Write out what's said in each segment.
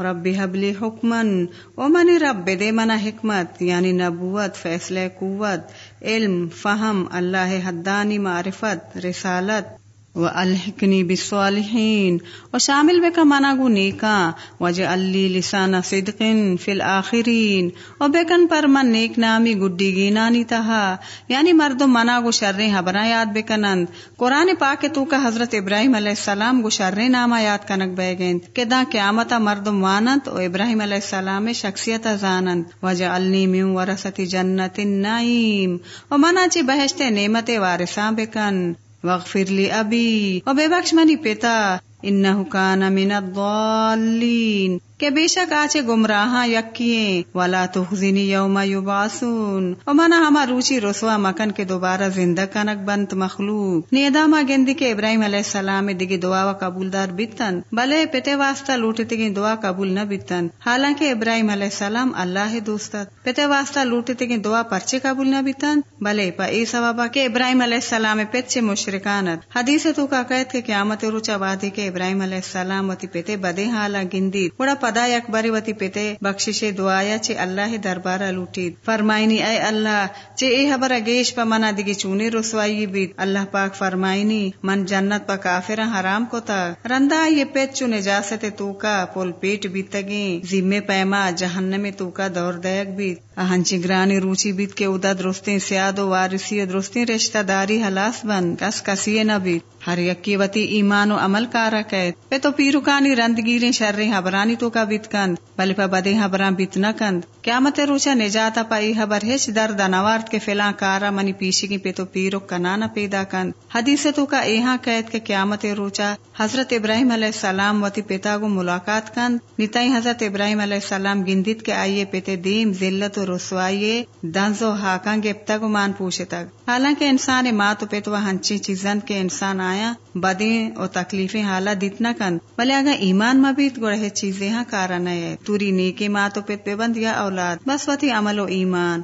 رب حبلی حکمن او منی رب دے منا حکمت یعنی نبوت فیصلہ قوت، علم، فہم، اللہ حدانی معرفت، رسالت و الحکنی بالصالحین و شامل بے کا منا گو نیکا وجہ علی لسان صدقن فی الاخرین و بیکن پر من نیک نامی گڈی گینانی تہا۔ یعنی مرد منا گو شر حبرا یاد بکنند قرآن پاک تو کا حضرت ابراہیم علیہ السلام گو شر ناما یاد کنک بے گیند۔ کہ دا قیامتا مرد مانند و ابراہیم علیہ السلام شخصیت زانند۔ وجہ علی من ورثت جنت النعیم و منا چی بہشتے نعمت وارثاں بکن واغفر لی ابی و بے بخش منی پیتا انہو کان من الضالین کہ بے شک آچے گمراہاں یکیے ولا تخزنی یوم یبعثون۔ و منا ہما روچی رسوا مکن کے دوبارہ زندہ کنک بنت مخلوق۔ نیدا ما گندی کے ابراہیم علیہ السلام دیگی دعا و قبول دار بیتن۔ بلے پتے واسطہ لوٹتے گی دعا قبول نہ بیتن۔ حالانکہ ابراہیم علیہ السلام اللہ دوستت پتے واسطہ لوٹتے گی دعا پرچے قبول نہ بیتن۔ بلے پا ای سببا کہ ابراہیم علیہ السلام پچے مشرکانت حدیث تو کا قید کے قیامت روچا وادی کے ابراہیم علیہ السلام وتی پیتے بدے حالا گندی۔ بڑا پدا یک وتی پیتے بخشش دعایا چے اللہ دربارہ لوٹی فرمائنی، اے اللہ، چے اے حبر اگیش پا منا دیگی چونے رسوائی بیت۔ اللہ پاک فرمائنی، من جنت پا کافر حرام کو تا رندا یہ پیت چو نجاست تو کا پول پیٹ بیتگیں۔ ذمے پیما جہنم تو کا دور دیک بیت۔ ہنچی گرانی روچی بیت کے ادا درستیں، سیاد و وارسی درستیں رشتہ داری حلاس بند، کس کسی نہ بیت ہر یکی وتی ایمان و عمل کارا قید پہ تو پیروکانی رندگیریں، شریں حبرانی تو کا بیت کند۔ بلی پا بدے حبران بیت نہ کند۔ قیامت روچا نجاتا پا ای حبر ہچ در دنوارد کے فلاں کارا منی پیشی کی پہ تو پیرو کنانا پیدا کند۔ حدیث تو کا ایہاں قید کے قیامت روچا حضرت ابراہیم علیہ السلام وتی پیتا کو ملاقات کند۔ نیتائی حضرت ابراہیم علیہ السلام گندت کے آئیے پیتے دیم، ذلت و رسوائیے، دنز و حاکان گپتا پوچھے تک۔ حالانکہ انسان ماں تو پیتو ہنچی چیزن کے انسان آیا، بدیں اور تکلیفیں حالات دیتنا کن۔ بلے اگر ایمان مبیت گڑے چیزیں ہاں کارا نئے توری نیکی ماں تو پہ بند یا اولاد۔ بس وتی عمل و ایمان۔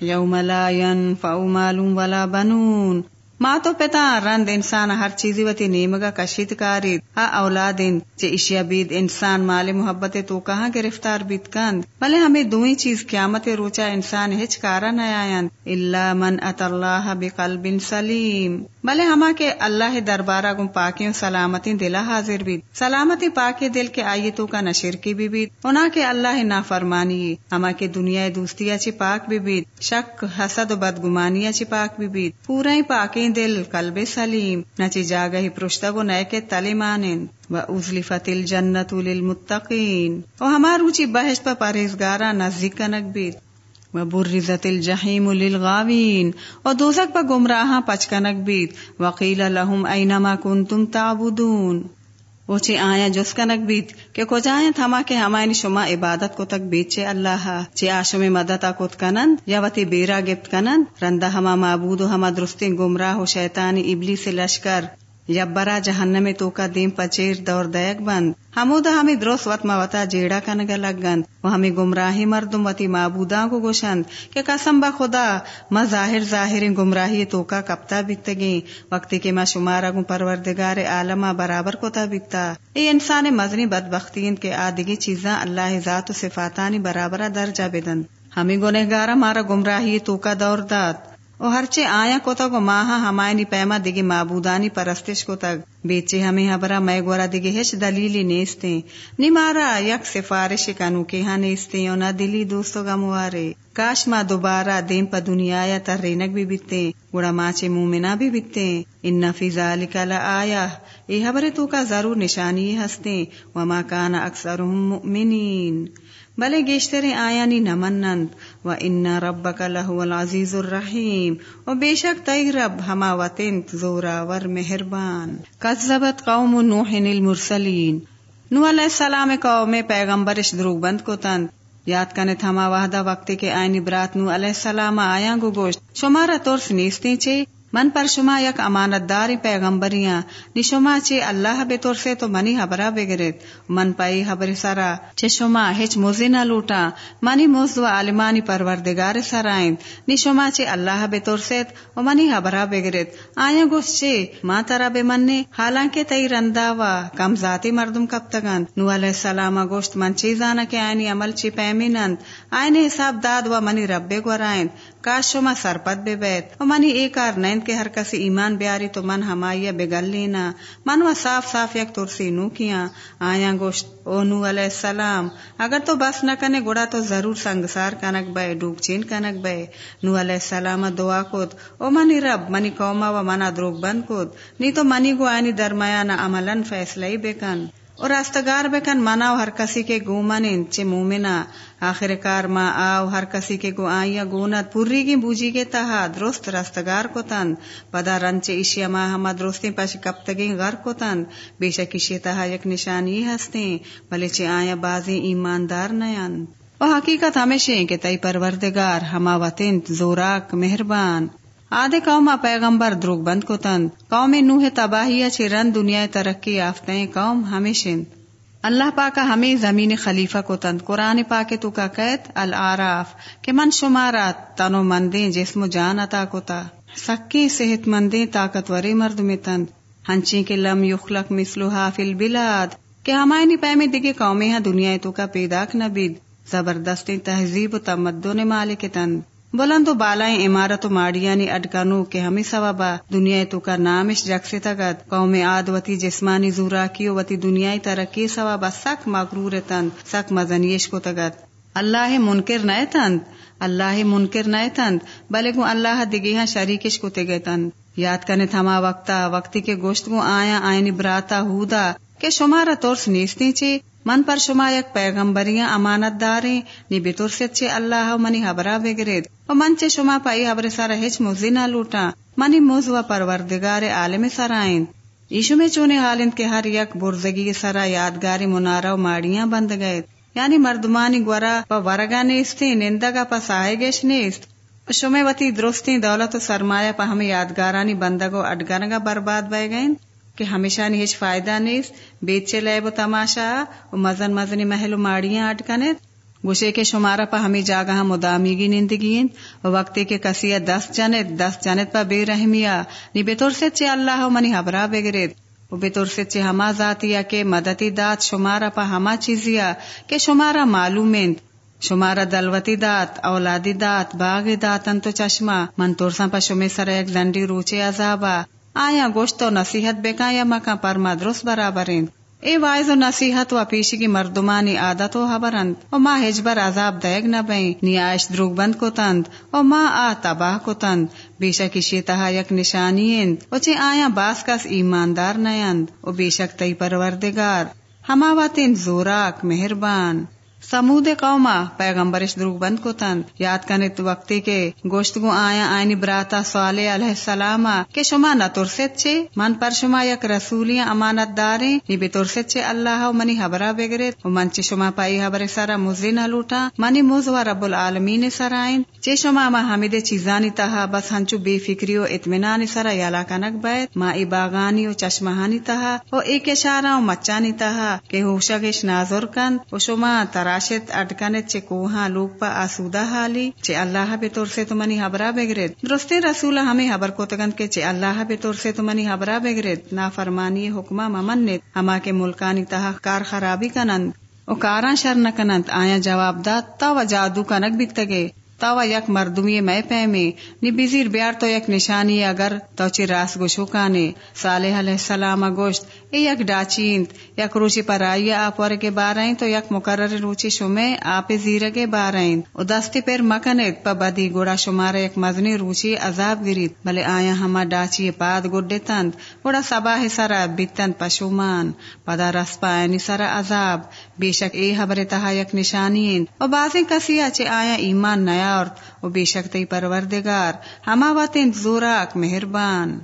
یوم لا ينفع مال ولا بنون۔ ماں تو پتا رند انسان ہر چیزی وتی نیمگا کشید کاری ہا اولادین چے اشیا بید، انسان، مال، محبت، تو کہاں گرفتار بیت کند؟ بلے ہمیں دوئی چیز قیامت روچا انسان ہچ کارا نیاین الا من ات اللہ بقلب سلیم بلے ہما کے اللہ دربارہ گم پاکیوں سلامتی دلا حاضر بیت سلامتی پاکی دل کے آئی تو کا نشر کی بھی بیت اونا کے اللہ نا فرمانی ہما کے دنیا دوستیا چی پاک بھی بیت شک، حسد و بدگمانیا چی پاک بھی بیت پورا ہی پاکی دل، قلب سلیم۔ نچی جاگہی پرشتگو نئے کے تلی مانن و ازلفت الجنت للمتقین و ہمار روچی بحث پا پرہیزگارا نزدیک کنک بیت و برزت الجحیم للغاوین و دوزک پا گمراہاں پچکنک بیت وقیل لهم اینما کنتم تعبدون۔ وچی آیا جس کنک بیت کہ کو جائیں تھما کے ہمائنی شما عبادت کو تک بیچے اللہ۔ چی آشم مدتا کت کنند یا وتی بیرا گپت کنند۔ رندہ ہما معبود و ہما درستی گمراہ و شیطانی ابلی سے لشکر۔ یبرا جہنم تو کا دیم پچیر دور دیک بند. ہمودا ہمیں درست وط موتا جیڑا کنگ لگند وہ ہمیں گمراہی مردم وتی معبوداں کو گوشند. کہ قسم با خدا، ما ظاہر ظاہر گمراہی تو کا کپتا بکتگی وقتی کہ ما شمارا گو پروردگار عالمہ برابر کو تا بکتا. اے انسان مزنی بدبختین کے آدگی چیزاں اللہ ذات و صفاتانی برابر درجہ بدند ہمیں گنہگارا مارا گمراہی تو کا دور داد. او ہرچے آیا کو تک ماہا ہمائنی پیما دگی معبودانی پرستش کو تک۔ بیچے ہمیں ہاں ہبرا میں گورا دگی ہچ دلیلی نیستے۔ نی مارا یک سفارش کنو کے ہاں نیستے او نہ دلی دوستو گا موارے۔ کاش ما دوبارہ دیم پا دنیا یا تر رینک بھی بیتے۔ گوڑا ماچے مومنا بھی بیتے۔ ان فی ذالک لآیا اے حبر تو کا ضرور نشانی ہستے۔ وما کان اکثرهم مؤمنین۔ بلے گیشترے آیانی نمنند و ان ربک لہو العزیز الرحیم و بے شک تئی رب ہما وطن زورا ور مہربان کذبت قوم نوح المرسلین نو علیہ السلام قوم پیغمبرش دروگ بند کو تند یاد کنے تھما وحدہ وقتی کے آئینی برات نو علیہ السلام آیا گو گوشت۔ شمارا ترس نیستے چھے۔ من پر شما یک امانت داری پیغمبریاں، نی شما اللہ بے طور سے تو منی حبرہ بگرت من پائی حبر سرا چے شما ہچ موزی نہ لوٹا منی موز و عالمانی پروردگار سرائیں، نی شما اللہ بے طور سے و منی حبرہ بگرت آیا گوش چے ماں ترا بے مننے حالانکہ تئی رندا وا، کم ذاتی مردم کب تگن نو علیہ السلام گوشت من چیزانا کے آئینی عمل چی پیمینند؟ آئینی حساب داد و منی رب گورائیں کاش شما سرپت بے بیت و منی ایک آر نیند کے ہر کسی ایمان بیاری تو من ہمائی بگل لینا من و صاف صاف یک ترسی نو کیا. آیا گوشت او نو علیہ السلام. اگر تو بس نہ کنے گڑا تو ضرور سنگسار کنک بے ڈوب چین کنک بے نو علیہ السلام دعا کود. او منی رب، منی قوما و منا دروگ بند کود. نی تو منی گو آئینی درمیان عملن فیصلہ بکن. اور راستگار بکن منا ہر کسی کے گو من چے مومنا آخر کار ما آو ہر کسی کے گو آئیا گونت پوری کی بوجی کے تہا۔ درست راستگار کو تن۔ پدا رنچ اشیا ما ہما درستی پش کب غر کو تن۔ بے شک اشیا تہا یک نشانی ہستے بلے چے آیا بازی ایماندار نیان۔ وہ حقیقت ہمیشہ کہ تئی پروردگار ہما وطن زوراک مہربان۔ آدھے قوم پیغمبر دروگ بند کو تند۔ قوم نوح تباہی چھ رن دنیا ترقی یافتیں قوم ہمیشن۔ اللہ پاکا ہمیں زمین خلیفہ کو تند۔ قرآن پاک تو کا قید العراف کہ من شمارات تنو مندیں جسم و جان عطا کو تا۔ سکی صحت مندیں طاقتور مرد میں تند۔ ہنچی کے لم یخلق مثلو حافل بلاد کہ ہمائنی پیمی دگے قومی ہاں دنیا تو کا پیداک نبید زبردست تہذیب و تمدن مالک تند۔ بلند و بالائیں عمارت و ماڑیانی یعنی اڈکانو کے ہمیں سوابا دنیا تو کا نامش جگ سے تگت۔ قوم آد وتی جسمانی زورا کی وتی دنیا ترقی سوابا سک مغرور تند سک مزنیش کو تگت۔ اللہ منکر نئے تند اللہ منکر نئے تند بلے گو اللہ دگی ہاں شریکش کو تگے تند یاد کرنے تھما وقتا، وقتی کے گوشت گو آیا، آئینی براتا ہودا کہ شمارا تورس نیستی چی من پر شما یک پیغمبریاں امانت داریں نی بطور سے چے اللہ منی حبرہ بگرید۔ و من چے شما پائی حبر سارا ہچ موزی نہ لوٹا منی موزو پروردگار عالم سرائیں ایشو میں چونے حالند کے ہر یک برزگی سرا یادگاری منارا و ماڑیاں بند گئے یعنی مردمانی گورا پا ورگا نیستی، نندگا پا سائے گیش نیست۔ شمے وتی درستی دولت و سرمایہ پا ہمیں یادگارانی بندگو اڈگنگا برباد بے گئیں کہ ہمیشہ ہچ فائدہ نیست بیچے لے وہ تماشا مزن مزنی محل ماڑیاں اٹکنے گوشے کے شمارا پا ہمیں جاگا مدامی گی نندگین وقت کے کسی دس جنت دس جنت پا بے رحمیا نی بے طور سے چے اللہ منی حبرا بگریت وہ بے طور سے چے ہما ذاتیا کے مدتی دات شمارا پا ہما چیزیا کہ شمارا معلومند شمارا دلوتی دات اولادی دات باغ داتن تو چشمہ۔ من تورساں پا شمی سر ایک زنڈی روچے عذابا آیا گوشت و نصیحت بکا یا مکا پر مدرس برابرین۔ اے وائز و نصیحت و پیشی کی مردمانی عادت و حبرند۔ و ما ہجبر عذاب دیگ نہ بین نیاش دروگ بند کو تند و ما آ تباہ کو تند بے شک اشی تہا یک نشانی و چے آیا باس کس ایماندار نیند۔ و بے شک تی پروردگار۔ ہماواتین زوراک، مہربان۔ سمود قوما پیغمبرش دروگ بند کو تن یاد کنت وقتی کے گوشت گو آیا آئینی براتا سوال علیہ السلام کہ شما نہ ترست چھے من پر شما یک رسولیاں امانت داریں، نی بے ترست چھے اللہ و منی حبرہ بگرت و من چے شما پائی حبر سارا مزی نہ لوٹا، منی موز و رب العالمین سرائن چے شما ما حمید چیزانی تہا، بس ہنچو بے فکری و اطمینان سرا یالا کنک بیت ما ای باغانی و چشمہانی تہا و ایک اشارہ و مچانی تہا، کہ ہوشگش نازر کن، و شما ترا راشد اٹکانت چے کوہاں لوگ پا آسودہ حالی، چے اللہ بے طور سے تمنی حبرہ بگرد درستے رسول ہمیں حبر کو تگند کے چے اللہ بے طور سے تمنی حبرہ بگرد نا فرمانی حکمہ ممنت ہما کے ملکانی تہا کار خرابی کنند۔ او کاراں شر نہ کنند۔ آیا جواب داد تا و جادو کنک بیتگے۔ تاوا یک مردمی میں پیمے۔ نی بزیر بیار تو یک نشانی اگر، تو چی راس گوشو کانے۔ صالح علیہ السلام گوشت اے یک ڈاچینت یک روچی پر آئی آپ ور کے بارائیں تو یک مقرر روچی شمے آپ زیر کے بارائیں۔ او دستی پیر مکنت پا بدی گوڑا شمار یک مزنی روچی عذاب گرید۔ بلے آیا ہما ڈاچی پاد گڈے تند گوڑا سباہ سرا بیتند پشومان پدا رس پائنی سرا عذاب بے شک اے حبر تہا یک نشانی او بازیں کسی اچے آیا ایمان نیا اور بے شک تی پروردگار، ہما واتین زوراک مہربان۔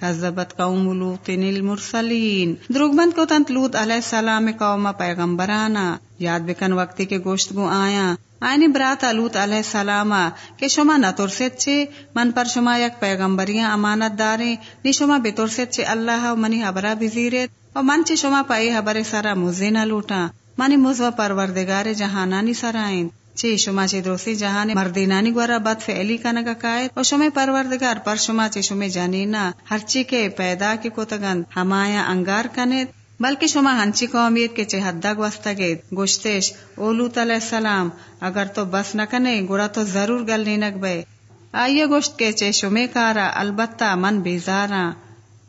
کذبت قوم لوط المرسلین دروگ بند کو تنت لوت علیہ السلام قوم پیغمبرانا یاد بکن وقتی کے گوشت گو آیا آئنی برات لوت علیہ السلام کہ شما نہ ترست چھے، من پر شما یک پیغمبریاں امانت دارے نی شما بے ترست چھے اللہ و منی حبرہ بزیرت و من چھے شما پائی حبر سارا موزے نہ لوٹا منی موزو پروردگار جہانانی سرائیں۔ چھے شما چھے دوستی جہان مردینانی گورا بد فعلی کا کائد؟ و شما پروردگار پر شما چھے شما جانینا ہر چی کے پیدا کی کوتگند، ہمایا انگار کنید بلکہ شما ہنچی قومیت کے چہدہ گوستا گیت گوشتش اولوت علیہ السلام، اگر تو بس نہ کنے گڑا تو ضرور گل نینک بے. آئیے گوشت کے چے شمے کارا، البتہ من بیزارا.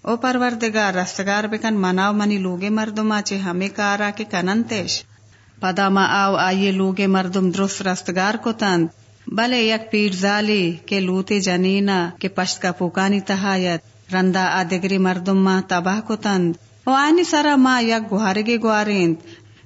او پروردگار، رستگار بکن، مناو منی لوگے مردما چے ہمیں کارا کے کننتش پدا ما آو، آئیے لوگے مردم درست رستگار کو تند بلے یک پیٹ زالی کے لوتے جنینا کے پشت کا پوکانی تہایت. رندا آدگری مردم ما تباہ کو تند آنی سرا ما یک گوارگی گوارین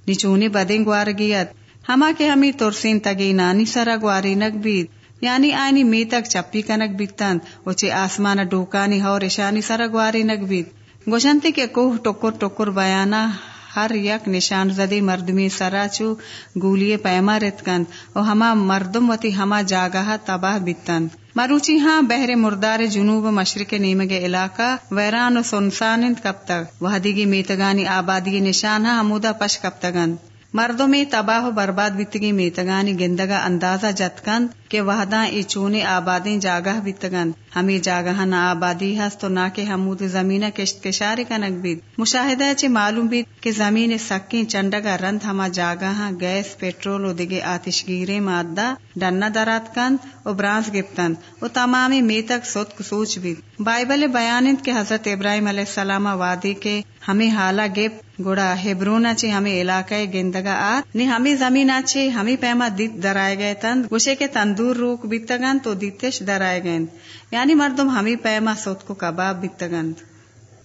نیچونی بدین گوارگیت. ہما کے ہمی ترسین تگی نانی سرا گواری نک بید. یعنی آئینی می تک چپی کنک بیتند وچے آسمان ڈوکانی ہو رشانی سرا گواری نک بید. گوشنتی کے کوہ ٹکر ٹکر بیانا ہر یک نشان زدی مردمی سرا چو گولیے پیما رتکند او ہما مردم وتی ہما جاگہ تباہ بیتند۔ مروچی ہاں بحر مردار جنوب مشرق نیمگ علاقہ ویران و سنسانند کب تک وحدیگی میتگانی آبادی نشان ہاں ہمودا پش کب تگند مردوں میں تباہ و برباد بیتگی میتگانی گندگا اندازہ جتکند کہ وحداں ای چونے آبادیں جاگہ بیتگند ہمیں جاگہ نہ آبادی ہست تو نہ کہ ہمود زمین کشت کشارے کنک بیت مشاہدہ چے معلوم بیت کہ زمین سکیں چنڈگا رند ہما جاگہ گیس پیٹرول و دگے آتشگیرے مادہ ڈنا درات کند و برانس گپتند و تمامی میتک سوت سوچ بیت بائبل بیانند کہ حضرت ابراہیم علیہ السلام وادی کے ہمیں حالا گپ گوڑا ہیبرونا چے ہمیں علاقہ گندگا آت نی ہمیں زمین اچھی ہمیں پیما دیت درائے گئے تند، گوشے کے تندور روک بیتگن تو دیتش درائے گئے یعنی مردم ہمیں پیما سوت کو کباب بیتگند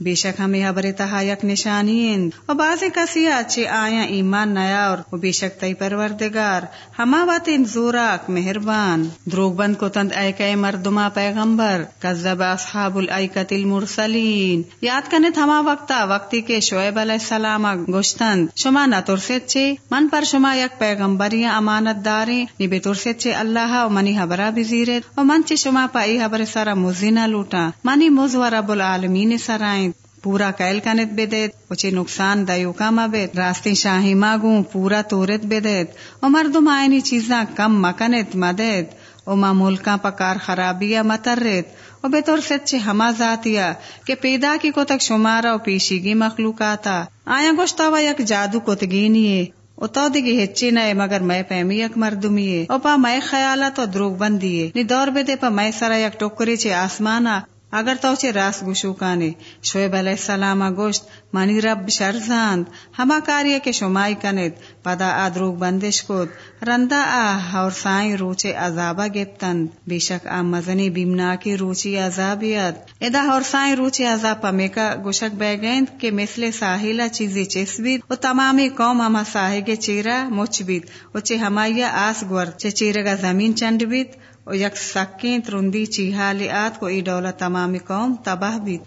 بے شک ہمیں حبر تہا یک نشانی اور باز کسی اچھے آیا ایمان نیا اور بے شک تئی پروردگار، ہما بات ان زوراک مہربان۔ دروگ بند کو تند اے مردما پیغمبر، کذب اصحاب الایکت المرسلین۔ یاد کنے تھما وقتا، وقتی کے شعیب علیہ السلام گوشتند۔ شما نہ ترسید چھے من پر شما یک پیغمبریاں امانت داریں۔ نی بے ترسید چھے اللہ و منی حبرہ بزیرت و من چے شما پائی حبر سارا مزینہ لوٹا منی مزور رب العالمین سرائیں۔ پورا کیل کنت بدیت اچے نقصان دیو کما بیت راستی شاہی ماگوں پورا تورت بدیت او مردم آئینی چیزاں کم مکنت مدیت او ما ملکاں پکار خرابیا مترت او بے طور سچے ہما ذاتیا کہ پیدا کی کو تک شمارا و پیشیگی مخلوقاتا۔ آیا گوشتا و یک جادو کتگینیے او تو دیگی ہچی نئے مگر میں پیمی یک مردمیے۔ او پا میں خیالا تو دروگ بندیے۔ نی دور بے دے پا میں سرا یک ٹوکری چے آسمانا۔ اگر توچے راس گوشو کانے۔ شعیب علیہ السلام گوشت منی رب شرزاند ہما کاری کے شمائی کنید، پدا آدروگ بندش کود۔ رندا آ اور سائیں روچے عذابا گپتند۔ بے شک آ مزنی بیمنا کی روچی عذابیت ادا اور سائیں روچے عذاب پمے کا گوشک بے گیند کے مثل ساحلہ چیزی چیس بیت و تمامی قوم ہما ساہے کے چیرا مچ بیت و چے ہمایا آس گور، چے چیرے زمین چنڈ بیت و یک سکیں ترندی چیہا کو ای ڈولا تمام قوم تباہ بھی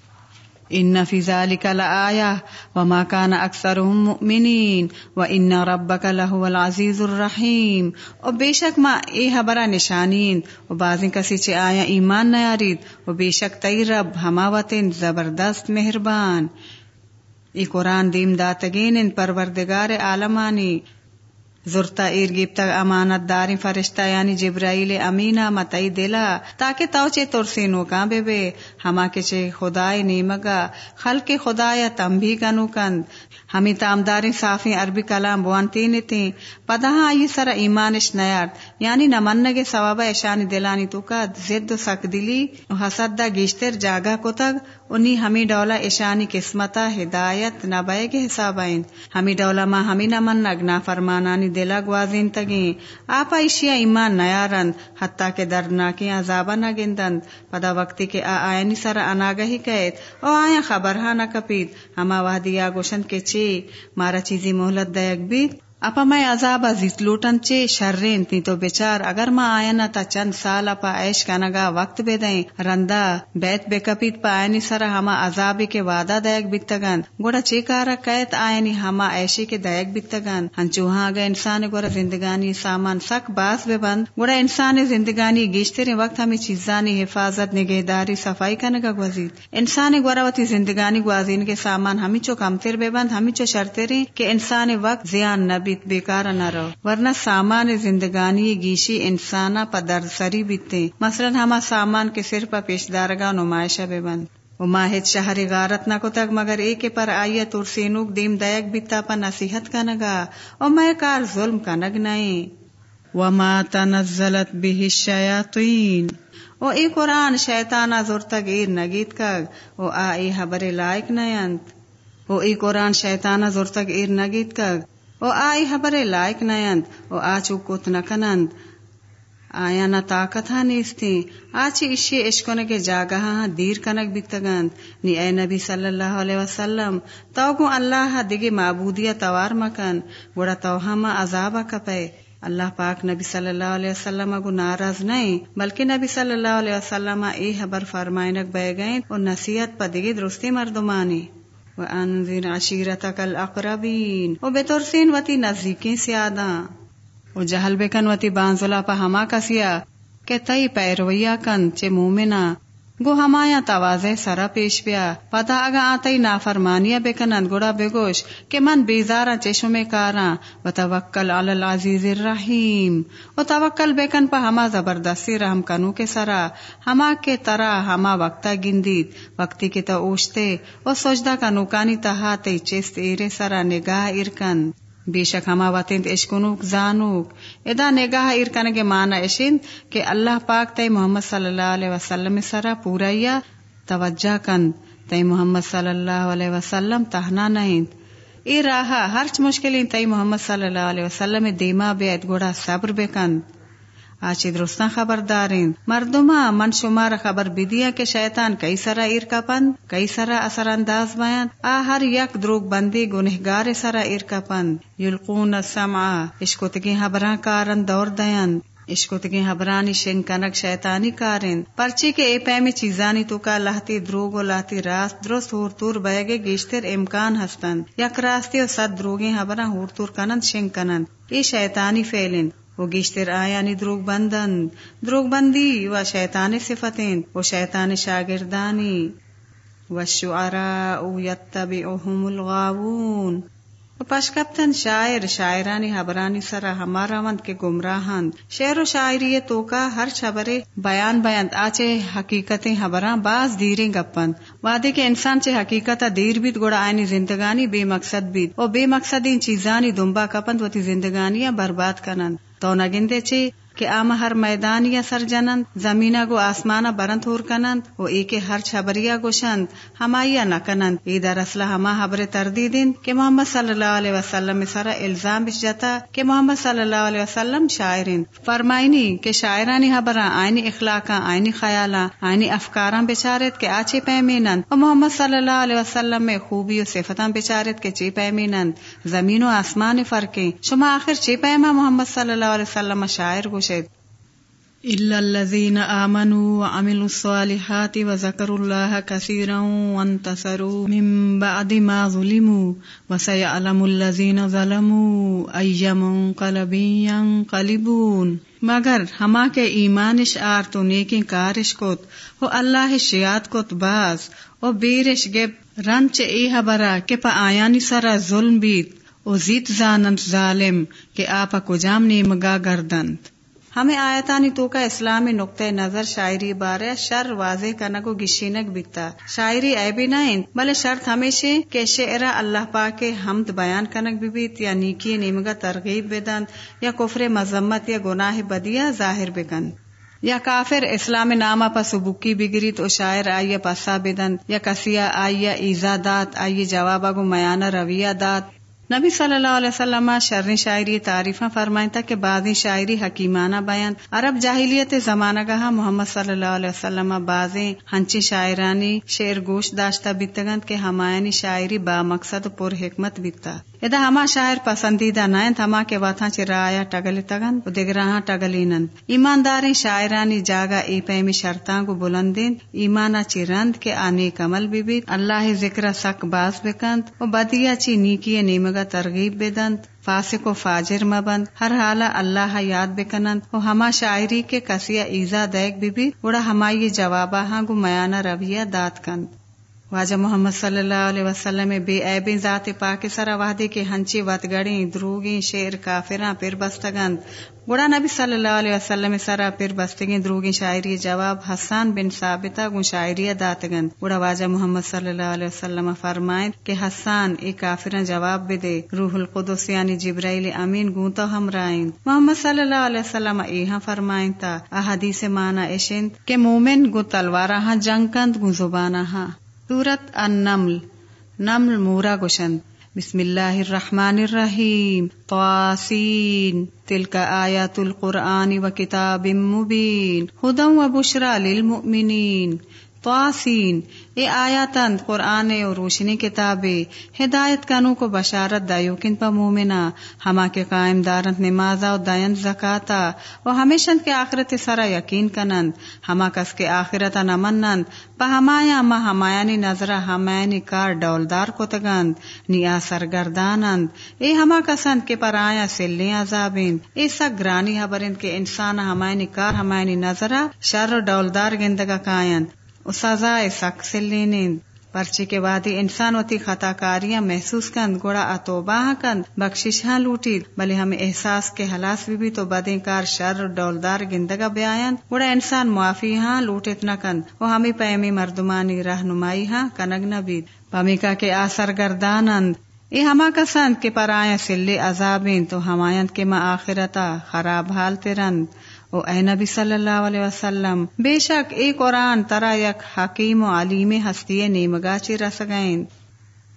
ان فی ذالک لآیا وما کان اکثرهم مؤمنین و ان ربک لہو العزیز الرحیم. و بے شک ما اے حبرہ نشانین. و بازیں کسی چے آیا ایمان نیارید. و بے شک تی رب ہما وطن زبردست مہربان. ای قرآن دیم داتگین پروردگار عالمانی. زرتا ایرگیب تک امانت داری فرشتہ یعنی جبرائیل امینا متئی دلا، تاکہ تو چے ترسینو کا بے بے، ہما کے چے خدای نیمگا، خلق خدایا تم بھی کنو کند ہمیں تامداری صافی عربی کلام بوانتی نیتی پدا ہاں یہ سر ایمانش نیارد یعنی نمنگ ثوابہ اشانی دلانی تو کا زد سک دلی، حسد دا گیشتر جاگا کو تک انی ہمیں ڈولا اشانی قسمتا، ہدایت نبائے کے حساب آئین ہمیں ڈولا ماں ہمیں نمن نگنا فرمانانی دلا گوازین تگیں۔ آپا اشیا ایمان نیارند، حتیٰ کہ دردناکی عذابہ نہ گندند پدا وقتی کے آ آئینی سر اناگہی کہت او آیا خبر ہاں نہ کپید ہما وحدیا گوشن کے چی؟ مارا چیزی محلت دیک بیت اپا میں عذاب زیت لوٹن چے شررین تی تو بیچار اگر ما آئنا تا چند سال اپا عیش کنگا وقت بے دیں رندا بیت بے کپیت پا آئنی سر ہما عذابی کے وعدہ دیگ بیتگن گوڑا چے کارا قیت آئنی ہما عیشی کے دیگ بیتگن ہنچوہاں اگا انسان گوڑا زندگانی سامان سک باس بے بند گوڑا انسان زندگانی گیشتر وقت ہمیں چیزانی حفاظت نگہداری صفائی کنگا گوزید انسان گوڑا وتی زندگانی گوازین کے سامان ہمیں چو کمتر بے بند ہمیں چو شرطریں کہ انسان وقت زیان نبی بیت بیکار نہ رہو، ورنہ سامان زندگانی گیشی انسانا پا در سری بیتے۔ مثلا ہما سامان کے سر پا پیش دارگا نمائشہ بے بند۔ و ماہد شہر غارت نہ کو تک مگر ایک پر آئیے تور سینوک دیم دائک بیتا پا نصیحت کا نگا۔ و میں کار ظلم کا نگ نہیں وما تنزلت به الشیاطین۔ او ای قرآن شیطانا زورتا گیر نگیت کگ۔ او آئی حبر لائک نیند او ای قرآن شیطانا زورتا گیر نگیت کگ۔ او آئی حبر لائک نیند او آچو کت نکنند آیا نہ طاقت ہاں نیستی آچی اشی اشکونے کے جاگہ ہاں دیر کنک بیتگند نی اے نبی صلی اللہ علیہ وسلم تو گو اللہ دگی معبودیہ توار مکن گوڑا تو ہم عذابہ کپے اللہ پاک نبی صلی اللہ علیہ وسلم اگو ناراض نہیں بلکہ نبی صلی اللہ علیہ وسلم ای حبر فرمائنک بے گئیں اور نصیحت پا دگی درستی مردمانی وانذر عشیرتک الاقربین و بترسین وتی نزدیکیں سیاداں و جہل بکن وتی بانزلا پا ہما کسیا کہ تئی پیرویا کن چے مومنا گو ہمایا توازے سرا پیش پیا پتا اگا آتئی نافرمانیا بکنند گوڑا بگوش کہ من بیزارا چشم کاراں و توکل علی العزیز الرحیم۔ و توکل بکن پا ہما زبردستی رحم کنو کے سرا۔ ہما کے ترا ہما وقتا گندید۔ وقتی کے تا اوشتے۔ و سجدہ کا نوکانی تہا تی چست ایرے سرا نگاہ ارکن۔ بے شک ہما وطند اشکنوک زانوک ادا نگاہ ارکن کے معنی کہ اللہ پاک تے محمد صلی اللہ علیہ وسلم سرا پورا توجہ کن۔ تے محمد صلی اللہ علیہ وسلم تہنا نہیں ای راہا ہرچ مشکلیں تے محمد صلی اللہ علیہ وسلم دیما بیت گوڑا صبر بے کند آچی درستان خبردارین. مردما من شمار خبر بدیا کہ شیطان کئی سرا ارکا پند کئی سرا اثر انداز بیان. آ ہر یک دروگ بندی گنہگار سرا ارکا پند. یلقون السمع اشکتگی حبران کارن دور دیان. اشکتگی حبرانی شنکنک شیطانی کارن. پرچی کے اے پیمی چیزانی تو کا لہتی دروگ و لہتی راست درست ہور تور بیگے گیشتر امکان ہستند یک راستی و صد دروگی حبران ہور تور کنند شنکنند ای شیطانی فیلن وہ گیشتر آیا نی دروگ بندن۔ دروگ بندی و شیطان صفتین و شیطان شاگردانی۔ و شعراء یتبعهم الغاوون۔ و پشکپتن شاعر، شاعرانی حبرانی سرا ہمارا مند کے گمراہند شعر و شاعری تو کا ہر چھبرے بیان بیان۔ آچے حقیقتیں حبران باز دیریں گپند وعدے کے انسان چے حقیقت دیر بیت گوڑا آئینی زندگانی بے مقصد بیت و بے مقصد ان چیزانی دنبا کپند و تی زندگانیاں برباد کنند تو نگندے چی کہ آما ہر میدان یا سر جنند زمینہ گو آسمانہ برند ہور کنند، و ایک ہر چھبریا گوشند ہمایا نہ کنند۔ ای در اصلہ ہما حبر تردیدین کہ محمد صلی اللہ علیہ وسلم سارا الزام بش جاتا کہ محمد صلی اللہ علیہ وسلم شاعرین۔ فرمائنی کہ شاعرانی حبراں آئینی اخلاقاں آئینی خیالاں آئینی افکاراں بچارت کے آچے پیمینند۔ و محمد صلی اللہ علیہ وسلم میں خوبی و صفتاں بچارت کے چی پیمینند۔ زمین و آسمان فرقیں۔ شما آخر چی پیما محمد صلی اللہ علیہ وسلم شاعر گوش إلا الذين آمنوا وعملوا الصالحات وذكروا الله كثيرا وانتصروا من بعد ما ظلموا وسيعلم الذين ظلموا أي منقلب ينقلبون. مگر ہما کے ایمانش آر تو نیکی کارش کت و اللہ شیات کت باز و بیرش گب رنچ ای حبرا کہ پا آیانی سرا ظلم بیت و زیت زانند ظالم کہ آپا کجام نیمگا گردند. ہمیں آیتانی تو کا اسلامی نقطۂ نظر شاعری بارے شر واضح کنگو گشینک بکتا۔ شاعری اے بھی نائن بلے شرط ہمیشہ کہ شعرا اللہ پاک کے حمد بیان کنک بھی بیت یا نیکی نیمگا ترغیب بدند یا کفر مذمت یا گناہ بدیا ظاہر بکن۔ یا کافر اسلام نامہ پا سبکی بگری تو شاعر آئیے پسا بدند یا کسیا آئیے ایزا دات آئیے جوابا گو میانہ رویہ دات نبی صلی اللہ علیہ وسلم شرن شاعری تعریفہ فرمائیں تھا کہ بعضی شاعری حکیمانہ بیان، عرب جاہلیت زمانہ گاہ محمد صلی اللہ علیہ وسلم بازیں ہنچی شاعرانی، شعر گوش داشتہ بیتگند کہ ہمایانی شاعری با مقصد پر حکمت بیتا۔ ادا ہما شاعر پسندیدہ نائن ہما کے واتاں چ رایا ٹگل تگن دگراہاں ٹگلینن ایمانداری شاعرانی جاگا ای پیمی شرطاں کو بلندین ایمانا چی رند کے آنے کمل بھی اللہ ذکر سک باز بکند و بدیا چی نیکی نیمگا ترغیب بدند فاسق و فاجر مبند ہر حالا اللہ یاد بکنند و ہما شاعری کے کسیا ایزا دیکھ بھی اڑا ہمائی جوابا ہاں گو میانا رویہ دات کند واجہ محمد صلی اللہ علیہ وسلم بے عیبیں ذات پاک سرا وحدے کے ہنچی وت گڑیں، دروگیں، شیر کافراں پھر بستگند گوڑا نبی صلی اللہ علیہ وسلم سرا پھر بستگیں، دروگیں، شاعری جواب حسان بن ثابتہ گن شاعری داتگند گوڑا واجہ محمد صلی اللہ علیہ وسلم فرمائیں کہ حسان اے کافراں جواب بے دے، روح القدس یعنی جبرائیل امین گون تو ہم رائیں۔ محمد صلی اللہ علیہ وسلم ایہاں فرمائیں تا، احادیث مانا اشند کہ مومن گو تلوارا ہاں جنگ کند گو زبانہ ہاں سورت النمل، نمل مورا گشن بسم اللہ الرحمن الرحیم۔ طاسین، تلک آیات القرآن و کتاب مبین۔ ہدم و بشرا للمؤمنین۔ تواسین اے آیاتند قرآن و روشنی کتاب ہدایت کنو کو بشارت دا یوکن پا مومنا ہما کے قائم دارند نمازا و دائن زکاتا، و ہمیشن کے آخرت سرا یقین کنند، ہما کس کے آخرتا نمنند پا ہمایا ما ہمایانی نظرہ ہمایانی کار ڈولدار کو تگند، نیا سرگردانند، اے ہما کسند کے پر آیا سلیں عذابند اے سک گرانی حبرند کے انسان ہمایانی کار ہمایانی نظرہ، شر و ڈولدار گندگا کائند۔ سزائے سک سلینین پرچی کے بعد انسان وتی خطا کاریاں محسوس کند گوڑا اتوبہ کند بخشش ہاں لوٹی۔ بلے ہمیں احساس کے حلاس بھی, بھی تو بدیں کار شر ڈولدار گندگا بیان۔ گوڑا انسان معافی ہاں لوٹت نہ کند۔ وہ ہمیں پیمی مردمانی رہنمائی ہاں کنگ نہ بید۔ پمیکا کے آسر گردانند اے ہما کسند کے پر آیا سلے عذابین تو ہمایند کے ما آخرتا خراب حال ترند۔ او اے نبی صلی اللہ علیہ وسلم، بے شک اے قرآن ترا یک حکیم و علیم ہستی نیمگا چی رس گئیں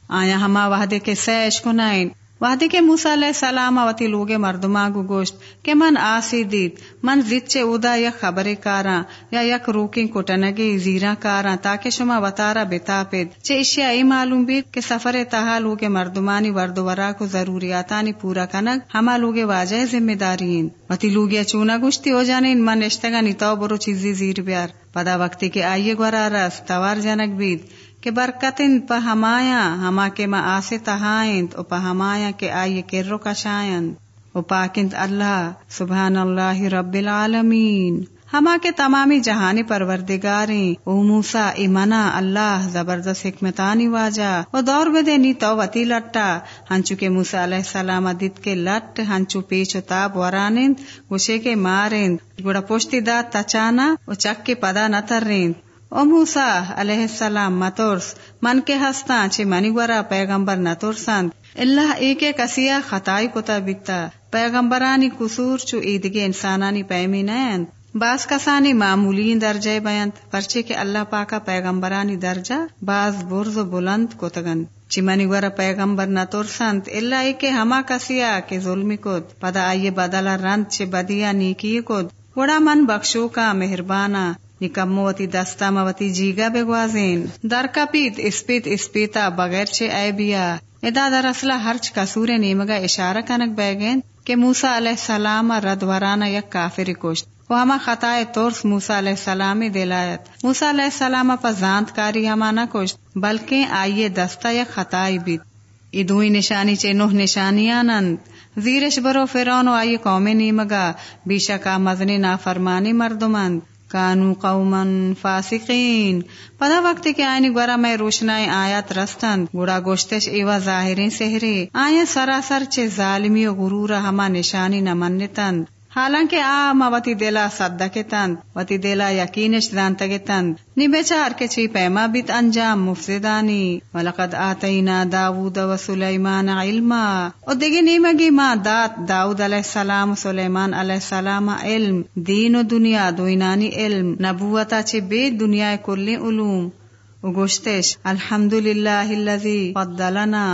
آیا ہما وحدے کے سیش کنائیں وحدے کے موسیٰ علیہ السلام وتی لوگے مردما گو گوشت کہ من آسی دیت من زد چے ادا یک خبر کاراں یا یک روکیں کٹنگے زیراں کاراں تاکہ شما وطارا بتا پید۔ چے اشیاء ای معلوم بیت کہ سفر تہا لوگے مردمانی ورد ورا کو ضروریاتانی پورا کنگ ہما لوگے واجہ ذمہ دارین۔ وتی لوگے چونا گوشتی ہو جانے من نشتگا نیتاو برو چیزی زیر بیار۔ پدا وقتی کے آئیے گورا رس توار جنک بیت کہ برکتن پا ہمایا، ہما کے ما آسے تہائند او پا ہمایا کے آئیے کرو کشائند او پاکند اللہ سبحان اللہ رب العالمین۔ ہما کے تمامی جہانی پروردگاریں او موسا ایمنا اللہ زبردست حکمتانی واجا او دور بدے نی تو وتی لٹا۔ ہنچو کے موسا علیہ السلام دت کے لٹ، ہنچو پیچ و تاب ورانند، گوشے کے مارند۔ گوڑا پوشتی دات تچانا او چک کے پدا نہ ترند۔ او موسا علیہ السلام متورس من کے ہستا چھ منی گورا پیغمبر نتورسند اللہ ایک کسیا خطائی کتا بکتا پیغمبرانی قصور چو ایدگے انسانانی پیمی نیند بعض کسانی معمولی درجہ بیانت پرچے کے اللہ پاکا پیغمبرانی درجہ بعض برز و بلند کتگن چی منی گورا پیغمبر نتورسند اللہ ایک ہما کسیا کے ظلمی کد پدا آئیے بدلا رند چھ بدیا نیکی کد وڑا من بخشو کا مہربانا نکموتی دستا موتی جیگا بگوازین در کپیت اسپیت اسپیتا بغیر چے اے بیا ادا در اصلہ ہرچ کسور نیمگا اشارہ کنک بیگین کہ موسا علیہ السلام رد ورانا یک کافر کشت وہ ہما خطائے تورس موسا علیہ السلام دلایت موسا علیہ السلام پا زانت کاری ہما نہ کشت بلکہ آئیے دستا یک خطائی بیت ادوئی نشانی چے نوہ نشانیانند زیرش برو فرون و آئی قوم نیمگا بیشکا مزنی نافرمانی مردمند کانو قومن فاسقین۔ پدا وقت کے آئین گورا میں روشنائی آیات رستند۔ گوڑا گوشتش ایوا ظاہرین سہرے۔ آئین سراسر چے ظالمی و غرور ہما نشانی نمنتند حالانکہ آ ما وتی دلا صدقے تند وتی دلا یقینش دانتگے تند نی بیچار کے چی پیما بیت انجام مفسدانی ولقد آتینا داود و سلیمان علما او دیگی نیمگی ما دات داود علیہ السلام و سلیمان علیہ السلام علم دین و دنیا دوینانی علم نبوتا چی بے دنیا کلی علوم و گوشتش الحمدللہ اللذی فضلنا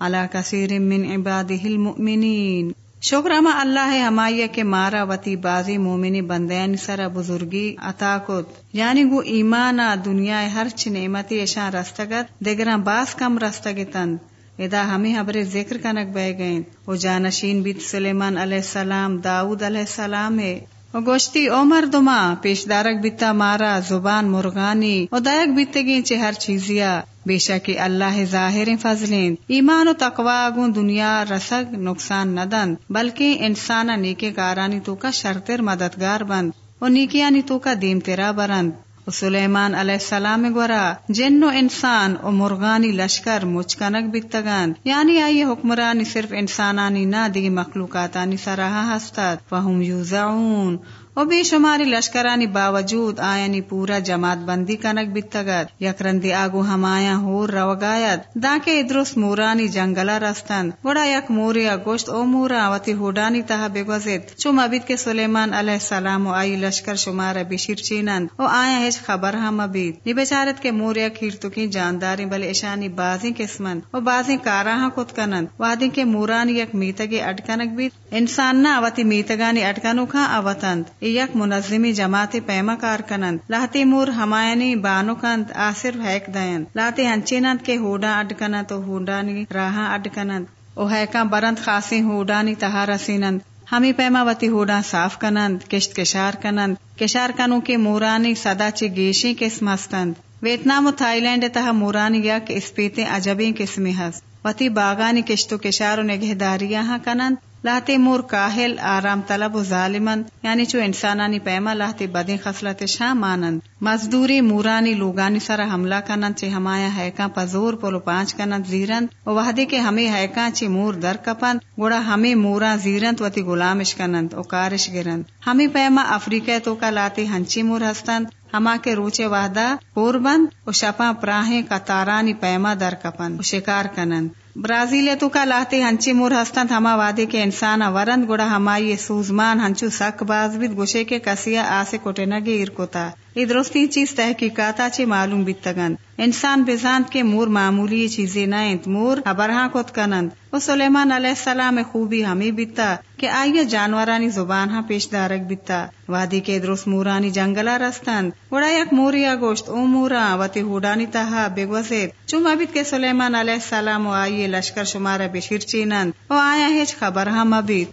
على کثیر من عباده المؤمنین شکر اما اللہ ہے کے مارا وتی بازی مومنی بندین سر بزرگی عطا کت یعنی گو ایمانا دنیا ہر چ نعمتی اشان رستگت دگران باس کم رستگتند ادا ہمیں حبر ذکر کنک بہ گئیں وہ جانشین بیت سلیمان علیہ السلام، داؤد علیہ السلام ہے۔ و گوشتی او مردما پیش دارک بیتا مارا، زبان مرغانی و دائک بیتگین چه ہر چیزیا۔ بے شک اللہ ظاہر فضلین۔ ایمان و تقوا گون دنیا رسگ نقصان ندن، بلکہ انسان نیکے کارانی تو کا شرطر مددگار بند، و نیکیانی تو کا دیم تیرا برند۔ سلیمان علیہ السلام گورا، جن و انسان و مرغانی لشکر مچکنک بیتگان یعنی آئی حکمرانی صرف انسانانی نہ دیگی مخلوقاتانی سراہا ہستاد۔ فہم یوزعون۔ و بے شماری لشکرانی باوجود آیانی پورا جماعت بندی کنک بیتگد یک رندی آگو ہم آیا ہور روگایت۔ داکے ادرس مورانی جنگلا رستند۔ گوڑا یک موریا گوشت او مورا وتی ہوڈانی تہا بگوزید۔ چو مبید کے سلیمان علیہ السلام و آئی لشکر شمارا بشیر چینند۔ او آیا ہیچ خبر ہم مبید نی بیچارت کے موریا کھیرتو کی جانداری بلے اشانی بازی قسمند و بازی کاراہا کت کنند۔ وادی کے مورانی یک میتگی اٹکنک بیت انسان نہ وتی میتگانی اٹکنو کھا اوتند یک منظمی جماعت پیما کار کنند. لاتی مور ہمایانی بانو کند آصر ہیک دین لاتی ہنچینند کے ہوڈا اڈ کنند تو ہوڈانی راہا اڈ کنند. او ہیکا برند خاصی ہوڈانی تہا رسینند ہمی پیما وتی ہوڈا صاف کنند، کشت کشار کنند. کشار کنو کے مورانی سدا چی گیشی قسم ہستند ویتنام و تھائی لینڈ تہا مورانی یک اسپیتے عجبی قسمی ہست. وتی باغانی کشتو کشار و نگہداریاں ہاں کنند. لاتے مور کاہل، آرام طلب و ظالمن یعنی چو انسانانی پیما لاتے بدیں خصلت شاہ مانند مزدوری مورانی لوگانی سر حملہ کنند چے ہمایا حیکاں پزور پولو پانچ کنند زیرند و وحدے کے ہمیں حیکاں چے مور در کپند گوڑا ہمیں مورا زیرند وتی غلامش کنند او کارش گرند ہمیں پیما افریقہ تو کا لاتے ہنچی مور ہستند ہما کے روچے وحدہ پور بند و شپا پراہیں کا تارانی پیما در کپند و شکار کنند برازیل تو کا لاتے ہنچی مور ہستند ہما وادی کے انسان ورند گڑا ہمائی سوزمان ہنچو سک باز بھی گوشے کے کسیا آسے کوٹے نگے ارکوتا یہ درستی چیز تحقیقاتا چی معلوم بیتگند انسان بزاند کے مور معمولی چیزیں نائند۔ مور ابرہاں کت کنند۔ و سلیمان علیہ السلام خوبی ہمیں بیتا کہ آئیے جانورانی زبان ہاں پیش دارک بیتا۔ وادی کے درست مورانی جنگلا رستند۔ وڑا یک موریا گوشت او مورا وتی ہوڈانی تہا بگوزید چوم ابید کے سلیمان علیہ السلام و آئیے لشکر شمارا بشیر چینند و آیا ہیچ خبر ہاں مبید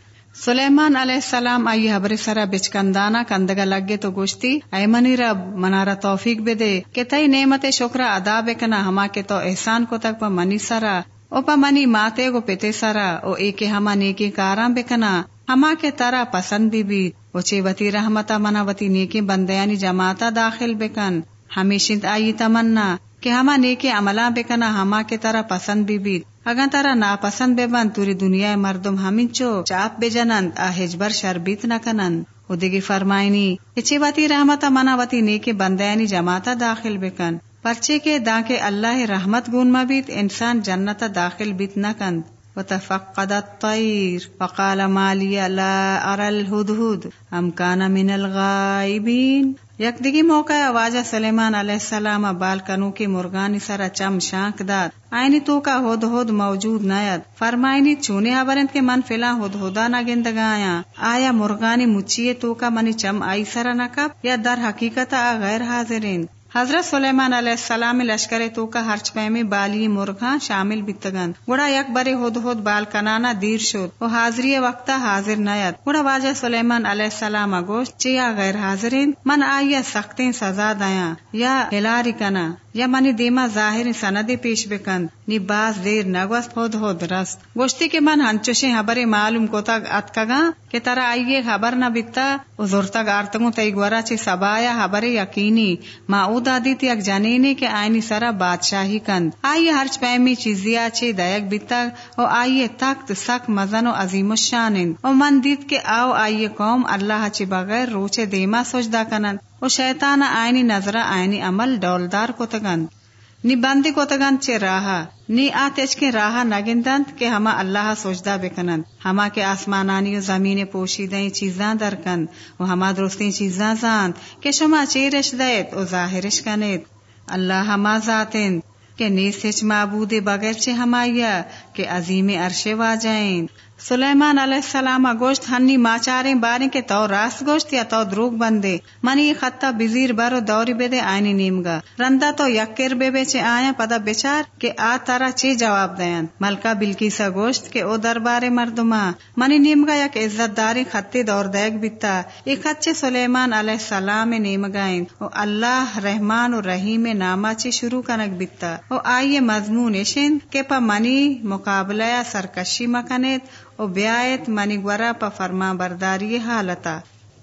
سلیمان علیہ السلام آئی حبر سرا بچکندانا کندگا لگے تو گوشتی اے منی رب، منارا توفیق بے دے۔ کہ تئی نعمت شکر ادا بکنا ہما کے تو احسان کو تک پا منی سرا۔ او پا منی ماتے گو پیتے سرا۔ او ایک ہما نیکی کارام بکنا ہما کے ترا پسند بھی بھی او وتی رحمتا، منا وتی نیکی بندیانی جماعتا داخل بکن ہمیشند آئی تمنا۔ کہ ہما نیکی عملہ بکنا ہما کے طرح پسند بھی بیت اگا تارا ناپسند بے بند توری دنیا مردم ہمیں چو چاپ بے جنند آہج بر شربیت نہ کنند۔ ادگی فرمائنی اچھی واتی رحمتا منا واتی نیک بندیانی جماعتا داخل بکن پرچے کے دا کے اللہ رحمت گون مبیت انسان جنتا داخل بیت نہ کند۔ وتفقد الطير فقال ما لي لا ارى الهدهد ام كان من الغائبين یکدگی موقع آواز سلیمان علیہ السلام بال کنو کی مرغانی سرا چم شانک داد۔ آئینی تو کا ہود ہود موجود نیت فرمائنی چونے آبرند کے من فلا ہود ہودا نہ گندگایا۔ آیا مرغانی مچیے تو کا منی چم آئی سرا کب؟ یا در حقیقت آ غیر حاضرین۔ حضرت سلیمان علیہ السلام لشکر تو کا ہرچ میں بالی مرغاں شامل بتگن گوڑا یک برے ہود ہود بال کنانا دیر شد۔ وہ حاضری وقتا حاضر نیت گوڑا واجہ سلیمان علیہ السلام گوشت، چیا غیر حاضرین، من آئیا سختیں سزا دیا یا ہلاری کنا، یا منی دیما ظاہر سندی پیش بکند۔ نی باز دیر نگوست ہود ہود رست۔ گوشتی کے من ہنچوشے خبر معلوم کو تک اتکگا کہ ترا آئیے خبر نہ بکتا زورتا گارتگو تئی گورا چی سبایا خبر یقینی ما او دادی تی یک جنینی کے آئینی سرا بادشاہی کند۔ آئیے ہرچ پیمی چیزیا چی دیک بیتا او آئیے تخت سک مزن و عظیم الشانند او من دید کے آو آئیے قوم اللہ چی بغیر روچے دیما سجدہ کنند۔ او شیطان آئینی نظر آئینی عمل ڈولدار کو تگند نی بندی کو چے راہا، نی آتش کے راہا نگندند کہ ہما اللہ سوچدہ بکنند۔ ہما کے آسمانانی و زمین پوشیدیں چیزاں درکند۔ و ہما درستیں چیزاں زاند کہ شما چیرش دیت و ظاہرش کنید۔ اللہ ہما ذاتند کہ نیس معبود بغیر چے ہمایا، کہ عظیم عرش واجائیں سلیمان علیہ السلام گوشت ہنی ماچاریں بارے کے تو راست گوشت یا تو دروگ بندے۔ منی خطہ بزیر برو دوری بے دے آئینی نیمگا۔ رندا تو یکر بے بے چے آیا پدا بچار کہ آ تارا چی جواب دین۔ ملکہ بلکی سا گوشت کے او دربار مردما منی نیمگا یک عزت داری خطی دور دیگ بیتا۔ ایک خطے سلیمان علیہ السلام نیمگائیں۔ او اللہ رحمان و رحیم ناما چی شروع کنک بیتا۔ او آئیے مضمون اشن کہ پا منی مقابلہ سرکشی مکنیت او بیایت منی گورا پا فرما برداری حالتا۔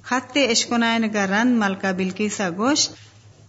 خط اشکنائن رند ملکہ بلکی سا گوشت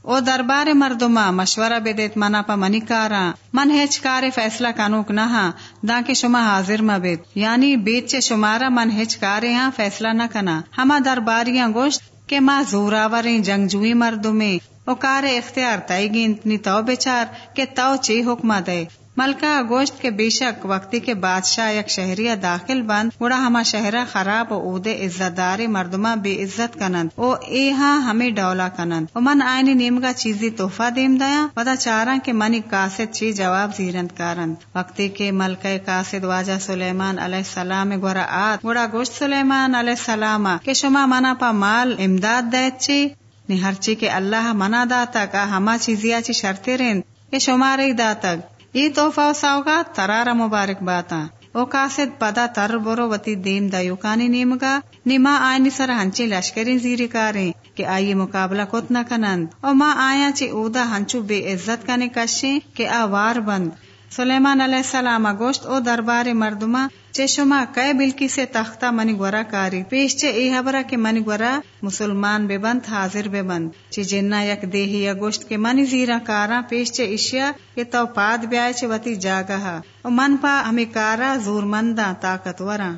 او دربار مردما مشورہ بدیت منا پا منی کارا۔ من ہیچ کار فیصلہ کنوک نہا، دا کے شما حاضر مبید یعنی بیت چے شمارا من ہیچ کارے ہاں فیصلہ نہ کنا۔ ہما درباریاں گوشت کہ ماں زوراوریں جنگجوئی مردمے۔ او کار اختیار تائی گی تو بیچار کہ تو چی حکمہ دے۔ ملکہ گوشت کے بے شک وقتی کے بادشاہ یک شہریہ داخل بند گوڑا ہما شہرہ خراب او دے عزت دار مردما بے عزت کنند۔ او اے ہاں ہمیں ڈولا کنند۔ او من آئینی نیمگا چیزی تحفہ دیم دیا پتا چارا کہ منی قاصد چی جواب زیرند کارند۔ وقتی کے ملکہ قاصد واجہ سلیمان علیہ السلام گورا آت گوڑا گوشت سلیمان علیہ السلام کہ شما منا پا مال امداد دیت چی؟ نی ہر چی کے اللہ منا داتا کا ہما چیزیا چی شرطے رند کہ شما رئی داتک ای توفا ساوگا ترارا مبارک باتا او کاسد پدا تر برو وتی دیم دا یوکانی نیمگا نیما آئینی سر ہنچی لشکری زیری کاریں کہ آئیے مقابلہ کت نہ کنند او ما آیا چی اودا ہنچو بے عزت کنے کشیں کہ آوار بند سلیمان علیہ السلام گوشت او دربار مردما چے شما کئے بلکی سے تختہ منی گورا کاری؟ پیش چے ای حبرہ کے منی گورا مسلمان بے بند، حاضر بے بند۔ چے جنہ یک دیہی یا گوشت کے منی زیرہ کارا، پیش چے اشیا کہ تو پاد بیائے چے وتی جاگہا۔ او من پا ہمیں کارا زور مندہ، طاقتورا۔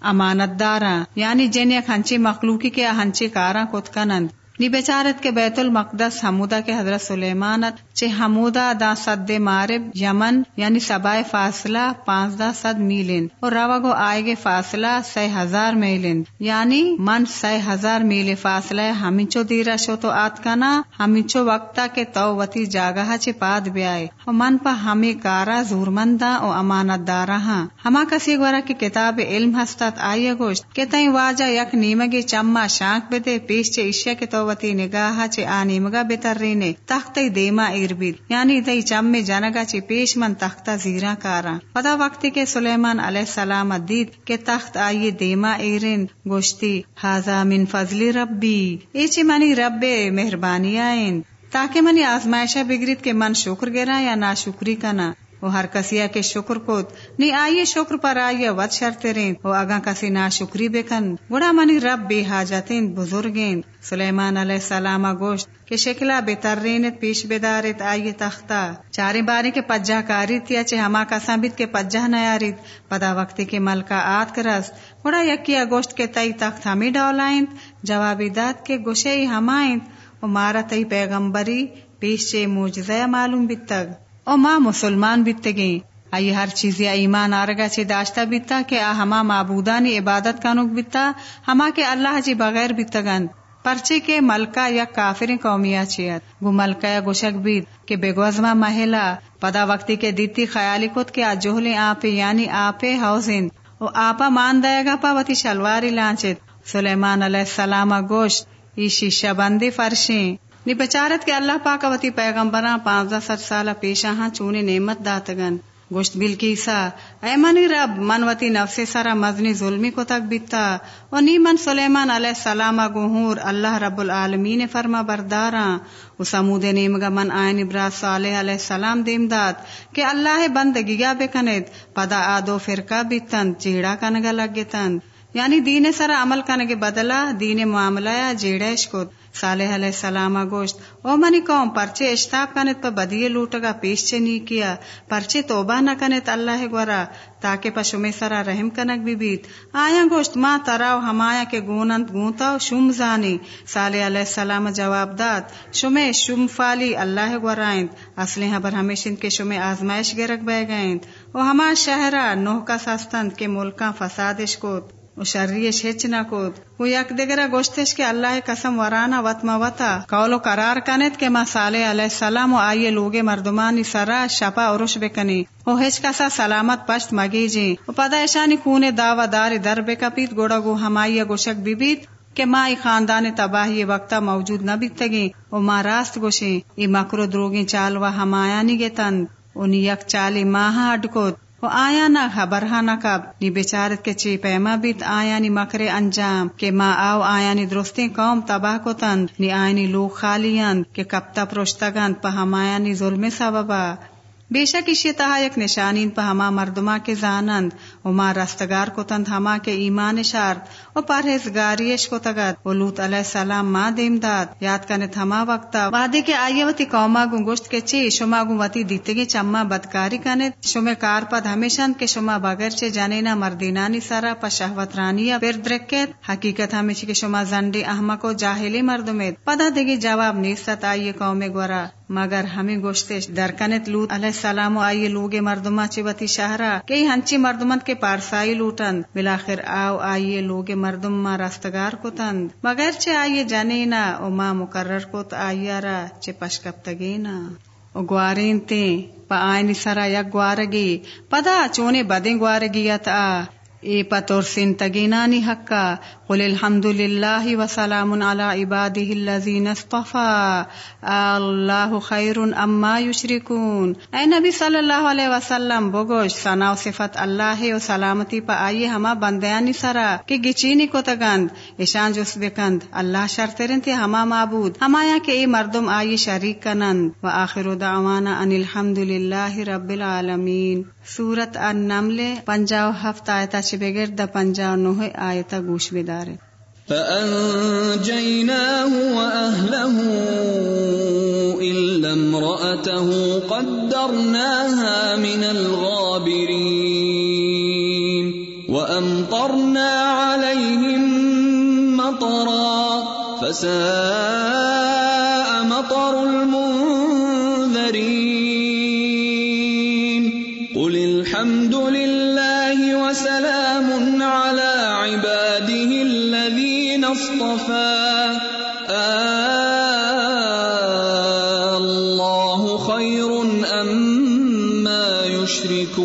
امانت دارا۔ یعنی جن یک ہنچی مخلوقی کے ہنچی کارا کت کنند نی بیچارت کے بیت المقدس، حمودہ کے حضرت سلیمانت چے حمودہ دا صد مارب، یمن یعنی سبائے فاصلہ پانچ دا صد میلن، اور گو آئے گے فاصلہ سی ہزار میلن۔ یعنی من سی ہزار میل فاصلہ ہمچو دیرا شو تو آت کنا ہمچو وقتا کے تو وتی جاگہ چے پاد بیائے۔ اور من پا ہمیں کارا زور مندا او امانت دارا ہاں۔ ہما کسی گورا کی کتاب علم ہستت آئیے گوشت، کہ تین واجہ یک نیمگی چما شانک بدے، پیش چے اشیا کے تو وتی نگاہ چے آنی مگا بتر رینے، تخت دیما اربید یعنی دئی چم میں جانگا چی پیش من تختہ زیرا کارا۔ پدا وقت کے سلیمان علیہ السلام دید کہ تخت آئیے دیما ایرن گوشتی۔ حاضا من فضل ربی۔ ایچی منی رب مہربانی آئین۔ تاکہ منی آزمائشہ بگریت کے من شکر گرا یا ناشکری کنا۔ وہ ہر کسیا کے شکر کو نی آئیے شکر پر آئیے ود شرط رین وہ اگا کسی نا شکری بکن۔ گڑا منی رب بے حاجتین بزرگین۔ سلیمان علیہ السلام گوشت کے شکلا بے ترینت پیش بیدارت آئیے تختہ۔ چارے باری کے پجہ کاری تیا چے ہما کا سمبت کے پجہ نیاریت پدا وقتی کے ملکہ آت کرس گڑا یکیا گوشت کے تئی تخت ہمیں ڈولائیں جوابی داد کے گوشے ہمائیں وہ مارا تئی پیغمبری، پیش چے موجزہ معلوم بتگ۔ او ماں مسلمان بیتے گئیں۔ آئی ہر چیز یا ایمان آرگا چے داشتا بیتا کہ آ ہما معبودانی عبادت کانوک بیتا، ہما کے اللہ جی بغیر بیتگن پرچے کے ملکہ یا کافر قومیا چیت گو ملکہ یا گوشک بیت کہ بےگوزما محلہ پدا وقتی کے دیتی خیالی کت کے آجوہلے آپے یعنی آپے حوزن او آپا مان دے گا پا وتی شلواری لانچت۔ سلیمان علیہ السلام گوشت ای شیشہ بندی فرشیں۔ نی بچارت کے اللہ پاک وتی پیغمبراں پانزہ ست سالہ پیشا ہاں چونے نعمت داتگن۔ گوشت بل کی سا۔ اے منی رب، من وتی نفس سارا مزنی ظلمی کو تک بیتا۔ و نی من سلیمان علیہ السلام گہور اللہ رب العالمین فرما برداراں۔ و سمود نیمگا من آئین ابرا صالح علیہ السلام دیم داد۔ کہ اللہ بندگی گا بکنید پدا آدو فرقہ بیتن، چیڑا کنگا لگتن یعنی دین سرا عمل کنگے بدلا دین معاملہ جیڑیش کو صالح علیہ السلام گوشت۔ او منی قوم، پرچے اشتاب کنت پا بدی لوٹگا پیش چے نی کیا۔ پرچے توبہ نہ کنت اللہ گورا، تاکہ پا سرا رحم کنک بھی بیت۔ آیا گوشت، ما تراو ہمایا کے گونند گونتا شم زانی۔ صالح علیہ السلام جواب داد شمی شم فالی اللہ گورائند۔ اصلی حبر ہمیشن کے شمی آزمائش گرک بے گئند۔ او ہما شہرہ نوح کا سستند کے ملکاں فسادش کوت و شریش ہچ نہ کود وہ یک دگرا گوشتش کے اللہ قسم ورانا وطما وطا۔ قول و قرار کنت کہ ما صالح علیہ السلام و آئیے لوگے مردمانی سرا، شپا عرش بکنی۔ وہ ہچ کسا سلامت پشت مگی جی۔ و پدا ایشانی خون داوا دار در بکپیت گوڑا گو ہمائی گوشک بیبیت کہ ماں خاندان تباہی وقتا موجود نہ بیتگی۔ او ماں راست گوشیں ای مکرو دروگی چال و ہمایا نی تند انہیں یک چالی ماہ اڈکوت۔ و آیا نہ خبر ہاں نہ کب۔ نی بیچارت کے چی پیما بیت آیا نی مکرے انجام، کہ ماں آو آیا نی درستی قوم تباہ کو تند نی آیا نی لوگ خالیاند کہ کب تا پروشتگند پا ہمایا نی ظلم سببا۔ بے شک اشی یک نشانین پہ ہما مردما کے زانند و ما رستگار کو تند ہما کے ایمان شارت و پرہیزگاریش کو تگت و لوت علیہ السلام ما دیم داد یاد کنت ہما وقتا۔ وعدے کے آئیے وتی قوما گو کے چی شما گو وتی دیتے چما بدکاری کنت شما کار پد ہمیشن کے شما بغیر چے جانینا مردینانی سرا پا شہوت رانیا پھر درکت حقیقت ہمیشہ کے شما زنڈی احمق و جاہلی مردمت پدا دیگی جواب نیست آئیے قوم گورا۔ مگر ہمیں گوشتش درکنت لوت علیہ السلام و آئیے لوگے مردما چوتی شہرا کئی ہنچی مردمت کے پارسائی لوٹند۔ بلاخر آو، آئیے لوگ مردم رستگار کو تند مگر چے آئیے جانے او ماں مقرر کو آئیے را چے پشکب تگینا او گوارین تے، پا آئینی سرا یک گوارگی۔ پدا چونے بدیں گوارگیت آ۔ اے پتور سن حقا۔ قل الحمد للہ وسلام على عباده الذين اصطفى اللہ خیر اما یشرکون. اے نبی صلی اللہ علیہ وسلم، بگوش، ثنا و صفت اللہ و سلامتی پا آئیے ہما بندیانی سرا، کہ گچینی کو تگند اشان جس بکند اللہ شرطرن تے ہما معبود. ہمایا کہ اے مردم آئی شریک کنند. و آخر دعوانا ان الحمد للہ رب العالمین. سورت النمل، پنجاو ہفت آیتا چھ بغیر دا پنجاو نوہ آیتا گوش بدارے فأنجيناه وأهله إلا امرأته قدرناها من الغابرين وأمطرنا عليهم مطرا فساء يشركون